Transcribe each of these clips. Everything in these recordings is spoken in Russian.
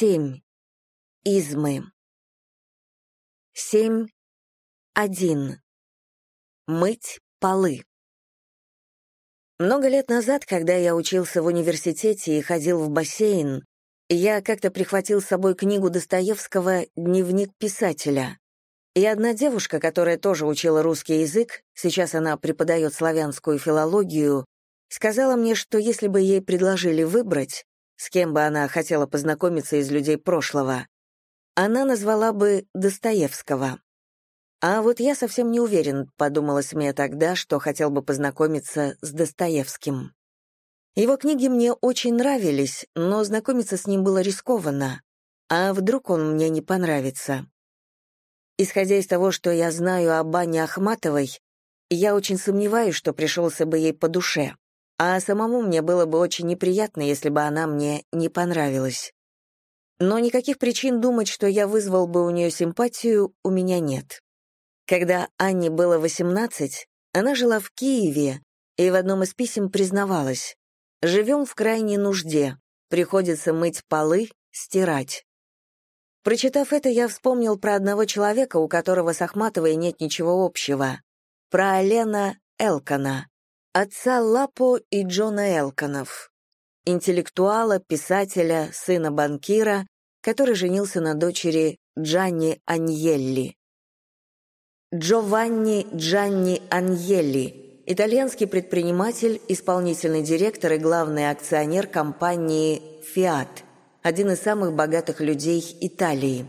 Семь. Измы. Семь. Один. Мыть полы. Много лет назад, когда я учился в университете и ходил в бассейн, я как-то прихватил с собой книгу Достоевского «Дневник писателя». И одна девушка, которая тоже учила русский язык, сейчас она преподает славянскую филологию, сказала мне, что если бы ей предложили выбрать, с кем бы она хотела познакомиться из людей прошлого, она назвала бы Достоевского. А вот я совсем не уверен, подумалось мне тогда, что хотел бы познакомиться с Достоевским. Его книги мне очень нравились, но знакомиться с ним было рискованно. А вдруг он мне не понравится? Исходя из того, что я знаю об Анне Ахматовой, я очень сомневаюсь, что пришелся бы ей по душе. А самому мне было бы очень неприятно, если бы она мне не понравилась. Но никаких причин думать, что я вызвал бы у нее симпатию, у меня нет. Когда Анне было 18, она жила в Киеве и в одном из писем признавалась, «Живем в крайней нужде, приходится мыть полы, стирать». Прочитав это, я вспомнил про одного человека, у которого с Ахматовой нет ничего общего, про Алена Элкана, отца Лапо и Джона Элканов, интеллектуала, писателя, сына банкира, который женился на дочери Джанни Аньелли. Джованни Джанни Аньелли, итальянский предприниматель, исполнительный директор и главный акционер компании «Фиат», один из самых богатых людей Италии.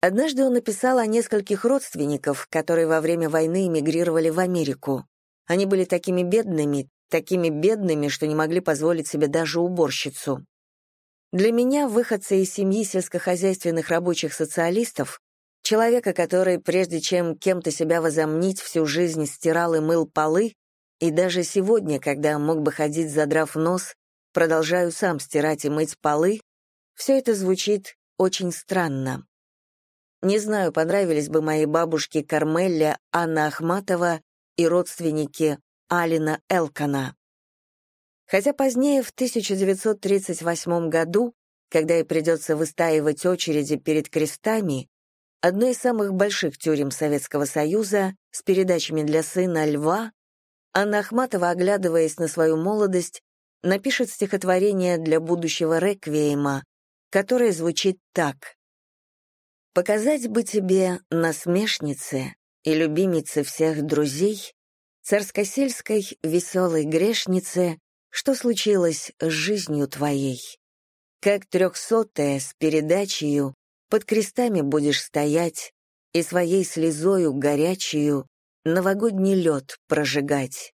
Однажды он написал о нескольких родственников, которые во время войны эмигрировали в Америку. Они были такими бедными, такими бедными, что не могли позволить себе даже уборщицу. Для меня, выходцы из семьи сельскохозяйственных рабочих социалистов, Человека, который, прежде чем кем-то себя возомнить, всю жизнь стирал и мыл полы, и даже сегодня, когда мог бы ходить, задрав нос, продолжаю сам стирать и мыть полы, все это звучит очень странно. Не знаю, понравились бы моей бабушке Кармелля, Анна Ахматова и родственники Алина Элкана. Хотя позднее, в 1938 году, когда ей придется выстаивать очереди перед крестами, одной из самых больших тюрем Советского Союза, с передачами для сына Льва, Анна Ахматова, оглядываясь на свою молодость, напишет стихотворение для будущего реквиема, которое звучит так. «Показать бы тебе, насмешнице и любимице всех друзей, царскосельской веселой грешнице, что случилось с жизнью твоей. Как трехсотая с передачею под крестами будешь стоять и своей слезою горячую новогодний лед прожигать.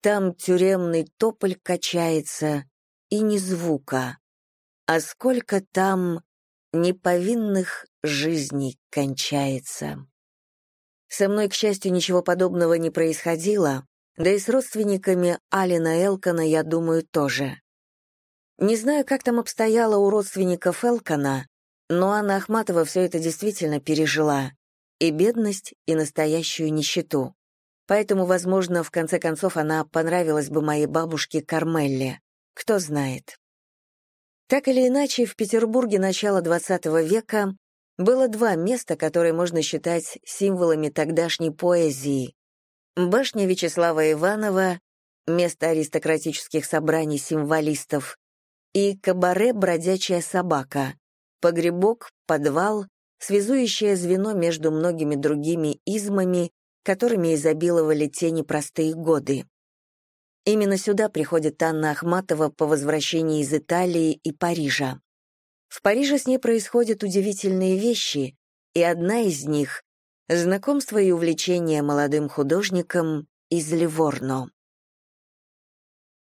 Там тюремный тополь качается, и ни звука. А сколько там неповинных жизней кончается. Со мной, к счастью, ничего подобного не происходило, да и с родственниками Алина Элкона, я думаю, тоже. Не знаю, как там обстояло у родственников Элкона, но Анна Ахматова все это действительно пережила. И бедность, и настоящую нищету. Поэтому, возможно, в конце концов она понравилась бы моей бабушке Кармелле. Кто знает. Так или иначе, в Петербурге начала XX века было два места, которые можно считать символами тогдашней поэзии. Башня Вячеслава Иванова, место аристократических собраний символистов, и кабаре «Бродячая собака», погребок, подвал, связующее звено между многими другими измами, которыми изобиловали те непростые годы. Именно сюда приходит Анна Ахматова по возвращении из Италии и Парижа. В Париже с ней происходят удивительные вещи, и одна из них — знакомство и увлечение молодым художником из Ливорно.